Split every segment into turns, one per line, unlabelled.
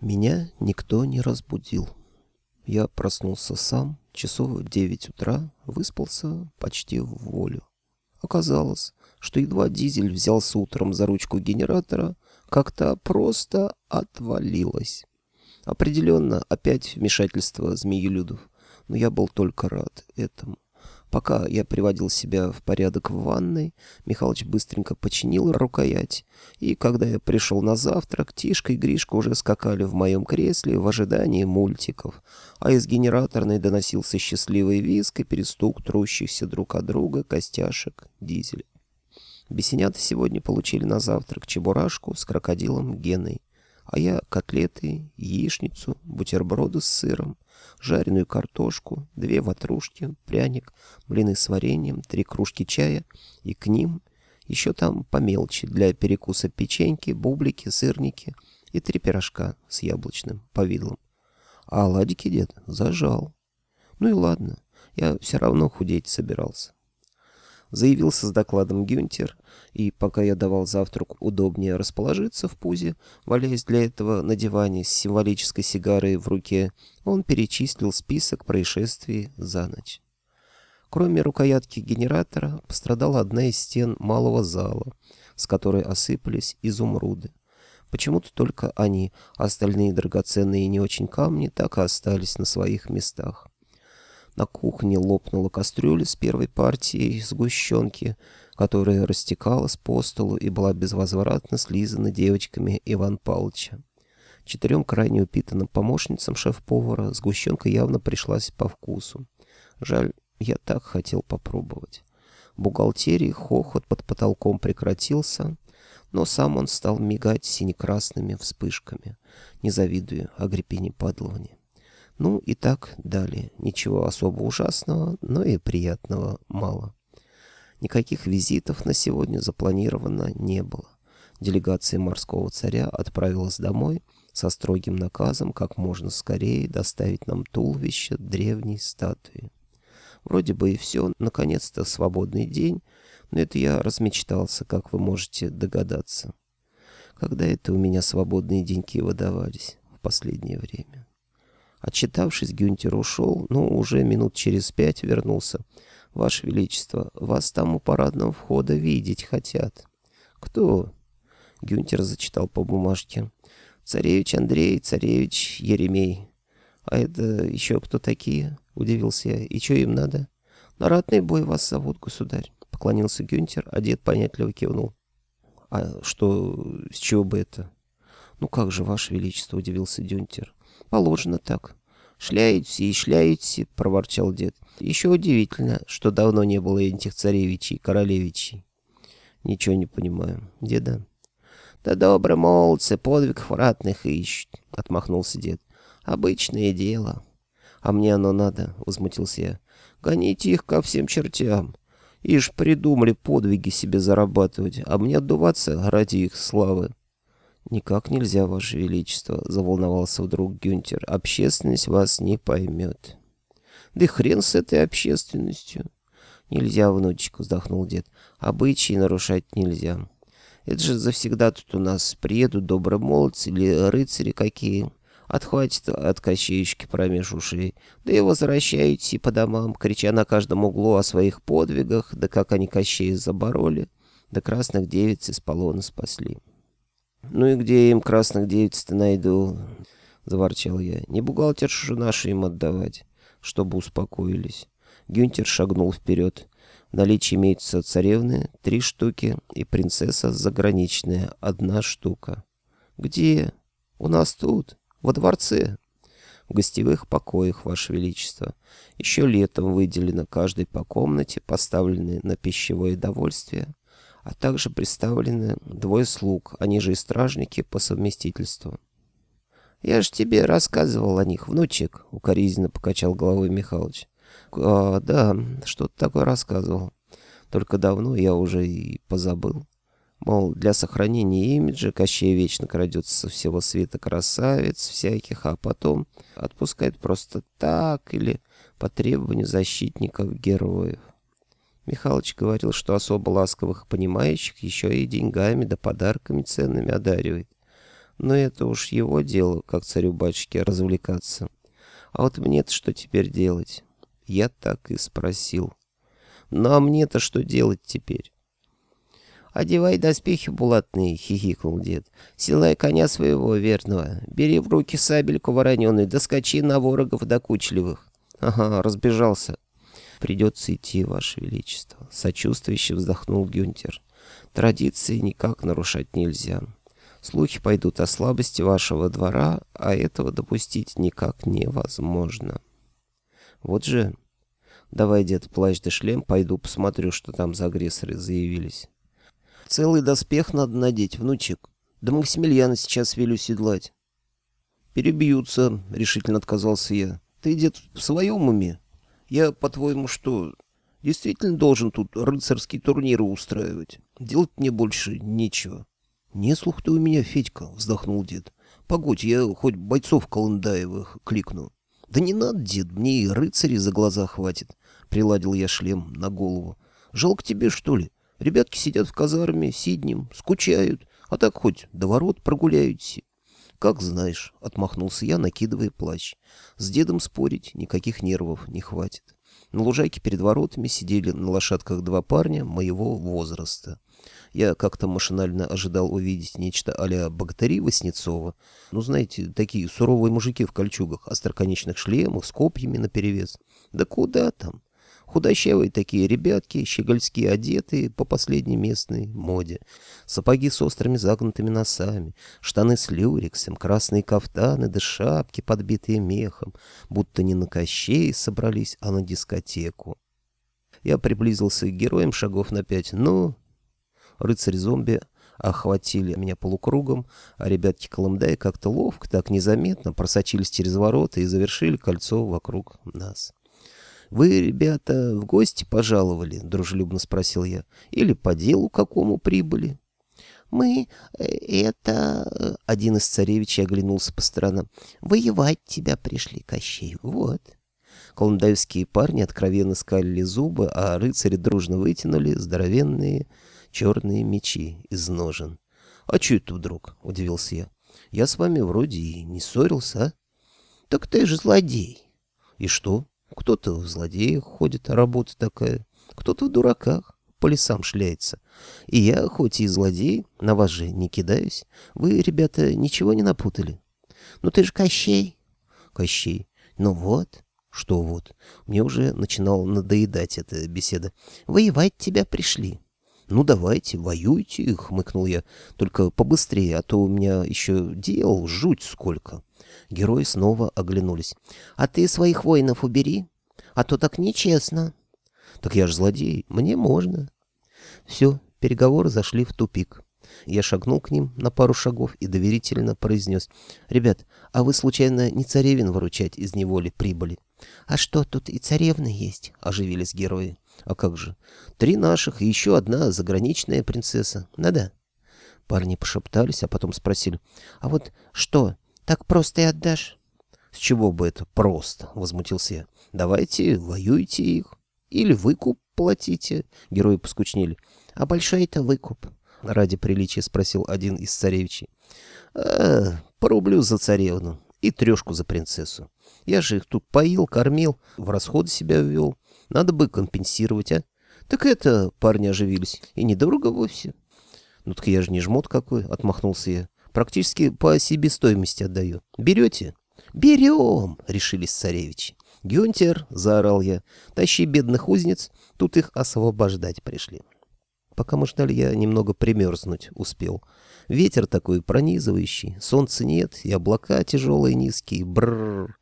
Меня никто не разбудил. Я проснулся сам, часов в девять утра, выспался почти в волю. Оказалось, что едва дизель взялся утром за ручку генератора, как-то просто отвалилось. Определенно, опять вмешательство змеелюдов, но я был только рад этому. Пока я приводил себя в порядок в ванной, Михалыч быстренько починил рукоять, и когда я пришел на завтрак, Тишка и Гришка уже скакали в моем кресле в ожидании мультиков, а из генераторной доносился счастливый визг и перестук трущихся друг от друга костяшек дизеля. Бесенята сегодня получили на завтрак чебурашку с крокодилом Геной, а я котлеты, яичницу, бутерброды с сыром, жареную картошку, две ватрушки, пряник, блины с вареньем, три кружки чая и к ним еще там по мелочи для перекуса печеньки, бублики, сырники и три пирожка с яблочным повидлом. А оладики дед зажал. Ну и ладно, я все равно худеть собирался. Заявился с докладом Гюнтер, и пока я давал завтрак удобнее расположиться в пузе, валяясь для этого на диване с символической сигарой в руке, он перечислил список происшествий за ночь. Кроме рукоятки генератора, пострадала одна из стен малого зала, с которой осыпались изумруды. Почему-то только они, а остальные драгоценные и не очень камни, так и остались на своих местах. На кухне лопнула кастрюля с первой партией сгущенки, которая растекалась по столу и была безвозвратно слизана девочками Иван Павловича. Четырем крайне упитанным помощницам шеф-повара сгущенка явно пришлась по вкусу. Жаль, я так хотел попробовать. В бухгалтерии хохот под потолком прекратился, но сам он стал мигать синекрасными вспышками. Не завидую Агриппине Падловне. Ну и так далее. Ничего особо ужасного, но и приятного мало. Никаких визитов на сегодня запланировано не было. Делегация морского царя отправилась домой со строгим наказом как можно скорее доставить нам туловище древней статуи. Вроде бы и все, наконец-то свободный день, но это я размечтался, как вы можете догадаться. Когда это у меня свободные деньки выдавались в последнее время? Отчитавшись, Гюнтер ушел, но уже минут через пять вернулся. «Ваше Величество, вас там у парадного входа видеть хотят». «Кто?» Гюнтер зачитал по бумажке. «Царевич Андрей, царевич Еремей». «А это еще кто такие?» — удивился я. «И что им надо?» «На ратный бой вас зовут, государь», — поклонился Гюнтер, а дед понятливо кивнул. «А что, с чего бы это?» «Ну как же, Ваше Величество», — удивился Гюнтер. Положено так. «Шляете и шляете», — проворчал дед. «Еще удивительно, что давно не было этих царевичей, королевичей». «Ничего не понимаю. Деда?» «Да добрые молодцы подвигов ратных ищут», — отмахнулся дед. «Обычное дело». «А мне оно надо», — возмутился я. «Гоните их ко всем чертям. Ишь придумали подвиги себе зарабатывать, а мне отдуваться ради их славы». «Никак нельзя, Ваше Величество», — заволновался вдруг Гюнтер. «Общественность вас не поймет». «Да хрен с этой общественностью». «Нельзя, внучек», — вздохнул дед. «Обычаи нарушать нельзя. Это же завсегда тут у нас приедут добрые молодцы или рыцари какие. Отхватит от кощеечки промеж ушей. Да и возвращаете по домам, крича на каждом углу о своих подвигах, да как они Кощея забороли, да красных девиц из полона спасли». «Ну и где им красных девиц-то найду?» — заворчал я. «Не бухгалтершу нашу им отдавать, чтобы успокоились». Гюнтер шагнул вперед. В наличии имеются царевны, три штуки, и принцесса заграничная, одна штука. «Где?» «У нас тут, во дворце». «В гостевых покоях, Ваше Величество. Еще летом выделено каждой по комнате, поставленной на пищевое довольствие, а также представлены двое слуг, они же и стражники по совместительству. «Я ж тебе рассказывал о них, внучек», — укоризненно покачал головой Михалыч. «А, да, что-то такое рассказывал. Только давно я уже и позабыл. Мол, для сохранения имиджа Кощей вечно крадется со всего света красавец всяких, а потом отпускает просто так или по требованию защитников героев. Михалыч говорил, что особо ласковых понимающих еще и деньгами да подарками ценными одаривает. Но это уж его дело, как царю-батюшке, развлекаться. А вот мне-то что теперь делать? Я так и спросил. Ну а мне-то что делать теперь? «Одевай доспехи булатные», — хихикнул дед. «Силай коня своего, верного. Бери в руки сабельку вороненую, доскочи на ворогов докучливых». «Ага, разбежался». «Придется идти, Ваше Величество», — сочувствующе вздохнул Гюнтер. «Традиции никак нарушать нельзя. Слухи пойдут о слабости вашего двора, а этого допустить никак невозможно». «Вот же...» «Давай, дед, плащ да шлем, пойду посмотрю, что там за агрессоры заявились». Целый доспех надо надеть, внучек. Да Максимилиана сейчас велю седлать. Перебьются, решительно отказался я. Ты, дед, в своем уме? Я, по-твоему, что, действительно должен тут рыцарские турниры устраивать? Делать мне больше нечего. Не слух ты у меня, Федька, вздохнул дед. Погодь, я хоть бойцов Колындаевых кликну. Да не надо, дед, мне и рыцарей за глаза хватит. Приладил я шлем на голову. Жалко тебе, что ли? Ребятки сидят в казарме, сиднем, скучают, а так хоть до ворот прогуляются. «Как знаешь», — отмахнулся я, накидывая плащ. «С дедом спорить никаких нервов не хватит». На лужайке перед воротами сидели на лошадках два парня моего возраста. Я как-то машинально ожидал увидеть нечто а-ля богатыри Васнецова. Ну, знаете, такие суровые мужики в кольчугах, остроконечных шлемах, с копьями наперевес. Да куда там? Худощавые такие ребятки, щегольские одетые по последней местной моде. Сапоги с острыми загнутыми носами, штаны с люрексом, красные кафтаны да шапки, подбитые мехом, будто не на кощей собрались, а на дискотеку. Я приблизился к героям шагов на пять. Ну, рыцарь-зомби охватили меня полукругом, а ребятки Колымдай как-то ловко, так незаметно просочились через ворота и завершили кольцо вокруг нас. «Вы, ребята, в гости пожаловали?» — дружелюбно спросил я. «Или по делу какому прибыли?»
«Мы... Э, это...» — один из царевичей оглянулся по сторонам. «Воевать тебя пришли, Кощей, вот».
Колымдаевские парни откровенно скалили зубы, а рыцари дружно вытянули здоровенные черные мечи из ножен. «А че это вдруг?» — удивился я. «Я с вами вроде и не ссорился, а?»
«Так ты же злодей».
«И что?» Кто-то в злодеях ходит, работа такая, кто-то в дураках по лесам шляется. И я, хоть и злодей, на вас же не кидаюсь. Вы, ребята, ничего не напутали?
Ну ты же Кощей.
Кощей. Ну вот. Что вот? Мне уже начинала надоедать эта беседа. Воевать тебя пришли. «Ну, давайте, воюйте», — хмыкнул я. «Только побыстрее, а то у меня еще дел жуть сколько». Герои снова оглянулись.
«А ты своих воинов убери, а то так нечестно».
«Так я ж злодей, мне можно». Все, переговоры зашли в тупик. Я шагнул к ним на пару шагов и доверительно произнес. «Ребят, а вы, случайно, не царевин выручать из неволи прибыли?»
«А что, тут и царевны есть?» — оживились герои.
А как же? Три наших и еще одна заграничная принцесса. Надо? Парни пошептались, а потом спросили. А вот что, так просто и отдашь? С чего бы это просто? Возмутился я. Давайте, воюйте их. Или выкуп платите. Герои поскучнели.
А большой это выкуп?
Ради приличия спросил один из царевичей. А, по за царевну и трешку за принцессу. Я же их тут поил, кормил, в расходы себя ввел. Надо бы компенсировать, а? Так это, парни оживились. И недорого вовсе. Ну так я же не жмот какой, отмахнулся я. Практически по себестоимости отдаю. Берете? Берем, решились царевичи. Гюнтер, заорал я, тащи бедных узниц, тут их освобождать пришли. Пока мы ждали, я немного примерзнуть успел. Ветер такой пронизывающий, солнца нет, и облака тяжелые низкие, бррр.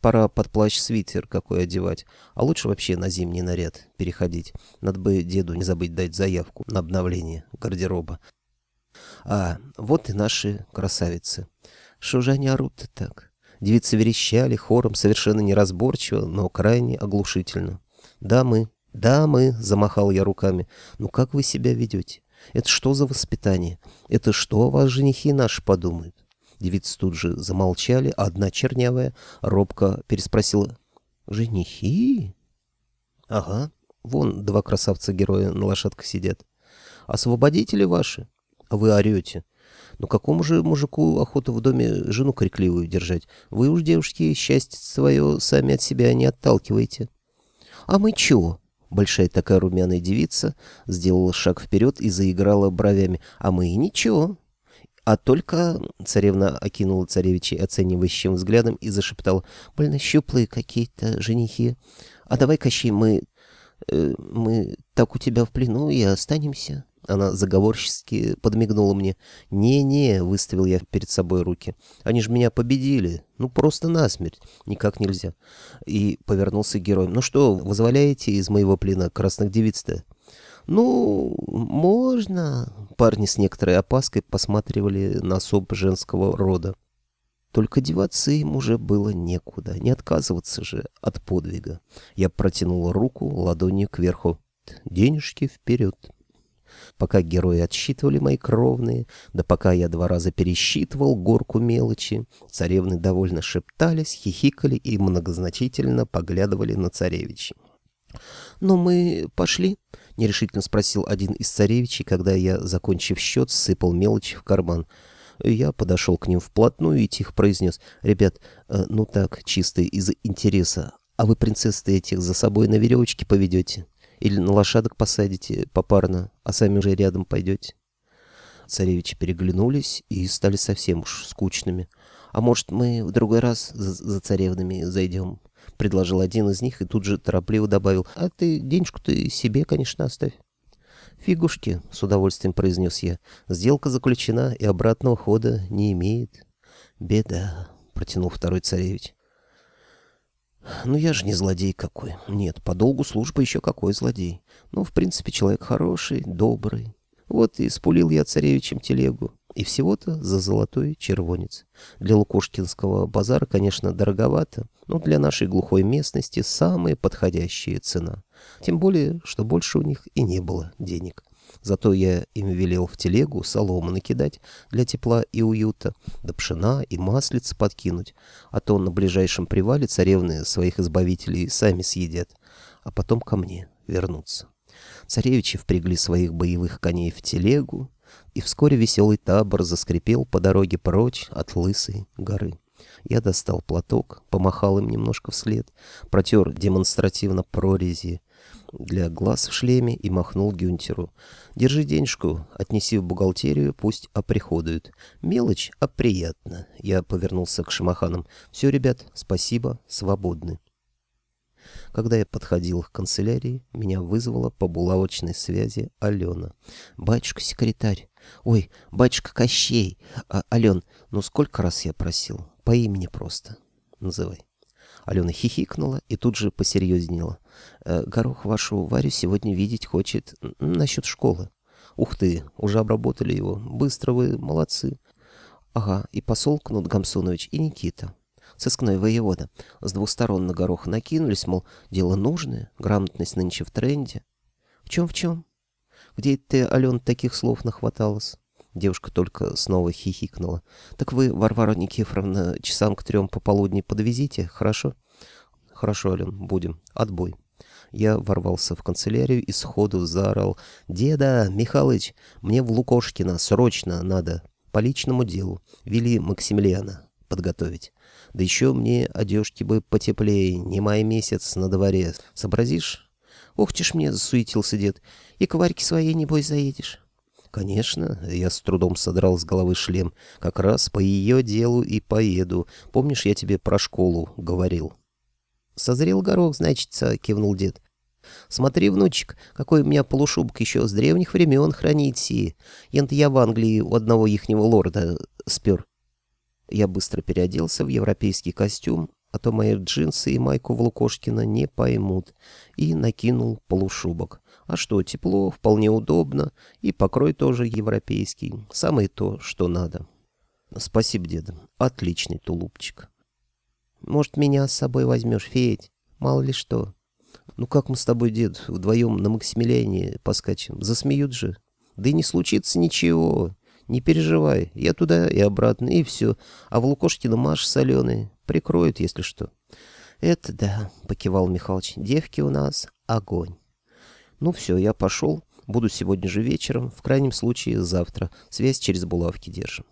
Пора под плащ-свитер какой одевать, а лучше вообще на зимний наряд переходить. Надо бы деду не забыть дать заявку на обновление гардероба. А, вот и наши красавицы. Что же они орут-то так? Девицы верещали хором совершенно неразборчиво, но крайне оглушительно. «Да, мы, да, мы», — замахал я руками. «Ну как вы себя ведете? Это что за воспитание? Это что о вас женихи наши подумают?» Девицы тут же замолчали, а одна чернявая робко переспросила. «Женихи?» «Ага, вон два красавца-героя на лошадках сидят. Освободители ваши? А вы орете. Ну какому же мужику охота в доме жену крикливую держать? Вы уж, девушки, счастье свое сами от себя не отталкиваете.
А мы чего?
Большая такая румяная девица сделала шаг вперед и заиграла бровями. А мы и ничего. А только царевна окинула царевичей оценивающим взглядом и зашептала. Больно щуплые какие-то женихи. А давай, Кощей, мы... Э, мы так у тебя в плену и останемся. Она заговорчески подмигнула мне. «Не-не», — выставил я перед собой руки. «Они же меня победили. Ну, просто насмерть. Никак нельзя». И повернулся к героям. «Ну что, вызволяете из моего плена красных девиц-то?» «Ну, можно...» Парни с некоторой опаской посматривали на особ женского рода. Только деваться им уже было некуда, не отказываться же от подвига. Я протянул руку ладонью кверху. «Денежки вперед!» Пока герои отсчитывали мои кровные, да пока я два раза пересчитывал горку мелочи, царевны довольно шептались, хихикали и многозначительно поглядывали на царевичей. «Но мы пошли?» — нерешительно спросил один из царевичей, когда я, закончив счет, сыпал мелочи в карман. Я подошел к ним вплотную и тихо произнес. «Ребят, э, ну так, чисто из интереса, а вы принцесс этих за собой на веревочке поведете?» Или на лошадок посадите попарно, а сами уже рядом пойдете. Царевичи переглянулись и стали совсем уж скучными. «А может, мы в другой раз за, за царевнами зайдем?» — предложил один из них и тут же торопливо добавил. «А ты денежку-то себе, конечно, оставь». «Фигушки», — с удовольствием произнес я. «Сделка заключена и обратного хода не имеет». «Беда», — протянул второй царевич. Ну, я же не злодей какой. Нет, по долгу службы еще какой злодей. Ну, в принципе, человек хороший, добрый. Вот и спулил я царевичем телегу. И всего-то за золотой червонец. Для Лукошкинского базара, конечно, дороговато, но для нашей глухой местности самая подходящая цена. Тем более, что больше у них и не было денег. Зато я им велел в телегу солому накидать для тепла и уюта, да пшена и маслица подкинуть, а то на ближайшем привале царевны своих избавителей сами съедят, а потом ко мне вернутся. Царевичи впрягли своих боевых коней в телегу, и вскоре веселый табор заскрипел по дороге прочь от лысой горы. Я достал платок, помахал им немножко вслед, протер демонстративно прорези для глаз в шлеме и махнул Гюнтеру. «Держи денежку, отнеси в бухгалтерию, пусть оприходуют. Мелочь, а приятно». Я повернулся к шамаханам. «Все, ребят, спасибо, свободны». Когда я подходил к канцелярии, меня вызвала по булавочной связи Алена. «Батюшка-секретарь! Ой, батюшка Кощей! А, Ален, ну сколько раз я просил? По имени просто. Называй». Алена хихикнула и тут же посерьезнела. «Э, «Горох вашу Варю сегодня видеть хочет насчет школы». «Ух ты, уже обработали его. Быстро вы, молодцы». «Ага, и посол Кнут Гамсунович, и Никита». Сыскной воевода. С двух сторон на горох накинулись, мол, дело нужное, грамотность нынче в тренде. В чем-в чем? Где ты, Ален, таких слов нахваталась? Девушка только снова хихикнула. «Так вы, Варвара Никифоровна, часам к трем пополудни подвезите, хорошо?» «Хорошо, Ален, будем. Отбой». Я ворвался в канцелярию и сходу заорал. «Деда, Михалыч, мне в Лукошкино срочно надо. По личному делу. Вели Максимилиана подготовить. Да еще мне одежки бы потеплее, не май месяц на дворе. Сообразишь?» «Ох, ты ж мне!» — засуетился дед. «И к Варьке своей, небось, заедешь?» «Конечно». Я с трудом содрал с головы шлем. «Как раз по ее делу и поеду. Помнишь, я тебе про школу говорил?» «Созрел горох, значится», — кивнул дед. «Смотри, внучек, какой у меня полушубок еще с древних времен хранит сие. Ент я в Англии у одного ихнего лорда спер». Я быстро переоделся в европейский костюм, а то мои джинсы и майку Волкошкина не поймут, и накинул полушубок. А что, тепло, вполне удобно, и покрой тоже европейский. Самое то, что надо. Спасибо, деда. Отличный тулупчик. Может, меня с собой возьмешь, Федь? Мало ли что. Ну как мы с тобой, дед, вдвоем на Максимилиане поскачем? Засмеют же. Да и не случится ничего. Не переживай. Я туда и обратно, и все. А в Лукошкино Маш соленый. Прикроют, если что. Это да, покивал Михалыч. Девки у нас огонь. Ну все, я пошел. Буду сегодня же вечером, в крайнем случае завтра. Связь через булавки держим.